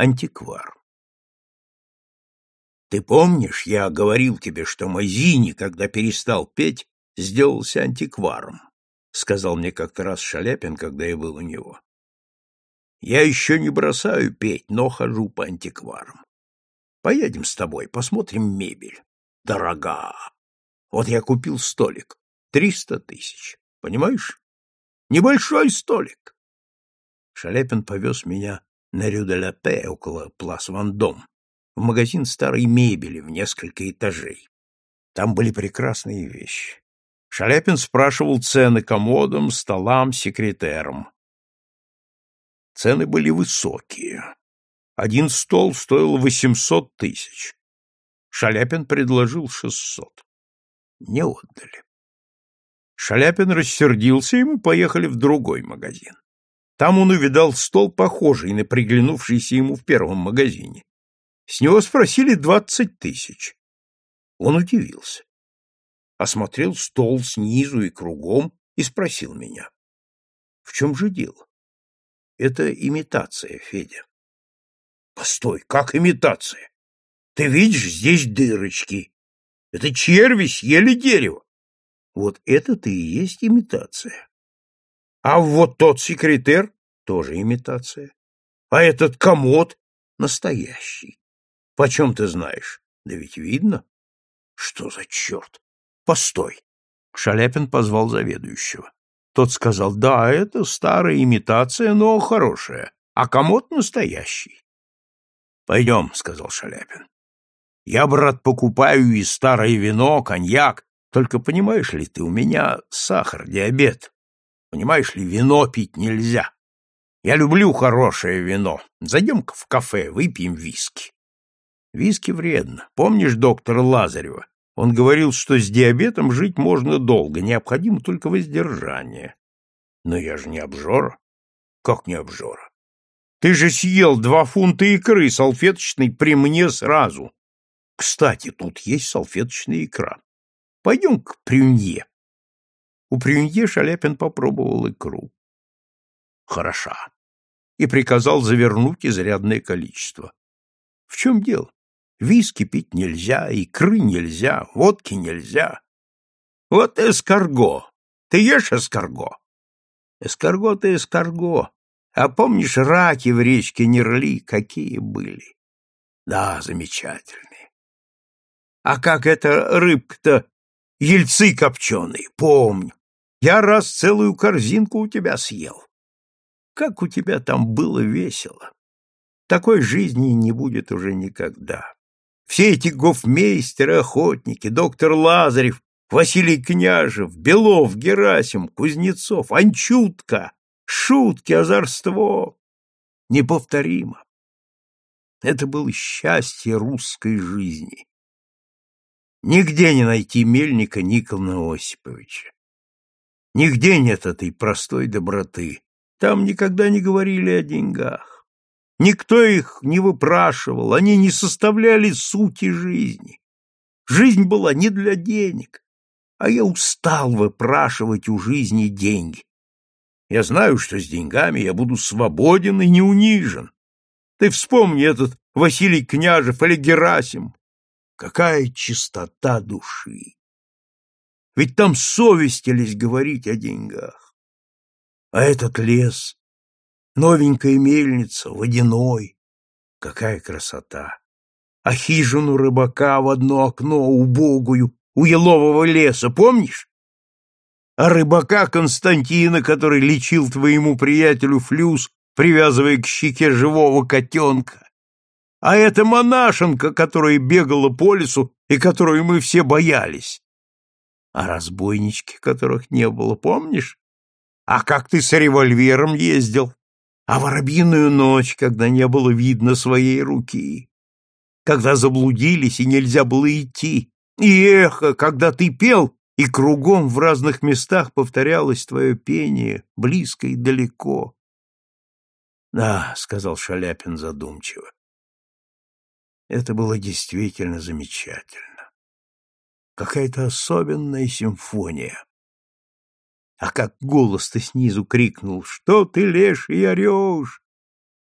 антиквар. Ты помнишь, я говорил тебе, что Мазини, когда перестал петь, сделался антикваром, сказал мне как-то раз Шаляпин, когда я был у него. Я еще не бросаю петь, но хожу по антикварам. Поедем с тобой, посмотрим мебель. Дорога. Вот я купил столик. Триста тысяч. Понимаешь? Небольшой столик. Шаляпин повез меня на Рю-де-Ла-Пе около Плас-Вандом, в магазин старой мебели в несколько этажей. Там были прекрасные вещи. Шаляпин спрашивал цены комодам, столам, секретерам. Цены были высокие. Один стол стоил восемьсот тысяч. Шаляпин предложил шестьсот. Не отдали. Шаляпин рассердился, и мы поехали в другой магазин. Там он увидал стол, похожий на приглянувшийся ему в первом магазине. С него спросили двадцать тысяч. Он удивился. Осмотрел стол снизу и кругом и спросил меня. — В чем же дело? — Это имитация, Федя. — Постой, как имитация? Ты видишь, здесь дырочки. Это черви съели дерево. Вот это-то и есть имитация. А вот тот секретер тоже имитация. А этот комод настоящий. Почем ты знаешь? Да ведь видно. Что за черт? Постой. Шаляпин позвал заведующего. Тот сказал, да, это старая имитация, но хорошая, а комод настоящий. Пойдем, сказал Шаляпин. Я, брат, покупаю и старое вино, коньяк, только понимаешь ли ты, у меня сахар, диабет. Понимаешь ли, вино пить нельзя. Я люблю хорошее вино. Зайдем-ка в кафе, выпьем виски. Виски вредно. Помнишь доктора Лазарева? Он говорил, что с диабетом жить можно долго, необходимо только воздержание. Но я же не обжора. Как не обжора? Ты же съел два фунта икры салфеточной при мне сразу. Кстати, тут есть салфеточная икра. Пойдем к Прюнье. У Прюнье Шаляпин попробовал икру. Хороша. И приказал завернуть изрядное количество. В чем дело? Виски пить нельзя, икры нельзя, водки нельзя. Вот эскарго. Ты ешь эскарго? Эскарго-то эскарго. А помнишь, раки в речке Нерли какие были? Да, замечательные. А как эта рыбка-то, ельцы копченые, помню. Я раз целую корзинку у тебя съел. Как у тебя там было весело. Такой жизни не будет уже никогда. Все эти гофмейстеры, охотники, доктор Лазарев, Василий Княжев, Белов, Герасим, Кузнецов, Анчутка, шутки, озорство. Неповторимо. Это было счастье русской жизни. Нигде не найти мельника Николана Осиповича. Нигде нет этой простой доброты. Там никогда не говорили о деньгах. Никто их не выпрашивал, они не составляли сути жизни. Жизнь была не для денег, а я устал выпрашивать у жизни деньги. Я знаю, что с деньгами я буду свободен и не унижен. Ты вспомни этот Василий Княжев или Герасим. Какая чистота души! Ведь там совестились говорить о деньгах. А этот лес, новенькая мельница, водяной, какая красота! А хижину рыбака в одно окно, убогую, у елового леса, помнишь? А рыбака Константина, который лечил твоему приятелю флюс, привязывая к щеке живого котенка. А это монашенка, которая бегала по лесу и которую мы все боялись. А разбойнички, которых не было, помнишь? А как ты с револьвером ездил? А воробьиную ночь, когда не было видно своей руки? Когда заблудились и нельзя было идти? И эхо, когда ты пел, и кругом в разных местах повторялось твое пение, близко и далеко. — Да, — сказал Шаляпин задумчиво, — это было действительно замечательно какая-то особенная симфония. А как голос-то снизу крикнул, что ты, леший, орешь?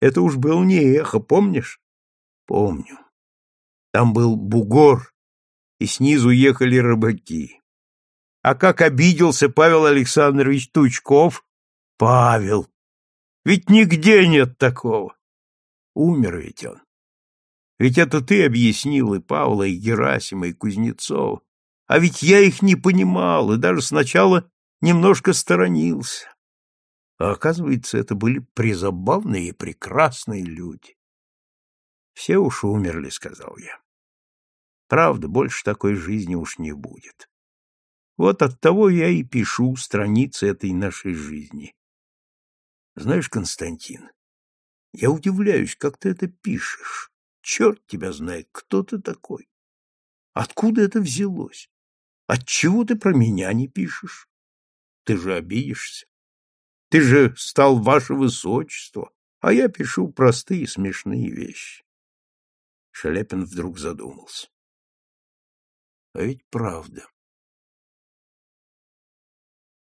Это уж был не эхо, помнишь? Помню. Там был бугор, и снизу ехали рыбаки. А как обиделся Павел Александрович Тучков? Павел! Ведь нигде нет такого. Умер ведь он. Ведь это ты объяснил и Павла, и Герасима, и Кузнецова. А ведь я их не понимал, и даже сначала немножко сторонился. А оказывается, это были призабавные и прекрасные люди. Все уж умерли, сказал я. Правда, больше такой жизни уж не будет. Вот от того я и пишу страницы этой нашей жизни. Знаешь, Константин, я удивляюсь, как ты это пишешь. Черт тебя знает, кто ты такой. Откуда это взялось? Отчего ты про меня не пишешь? Ты же обидишься. Ты же стал ваше высочество, а я пишу простые смешные вещи. Шаляпин вдруг задумался. А ведь правда.